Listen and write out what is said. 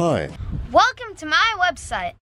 Hi. Welcome to my website.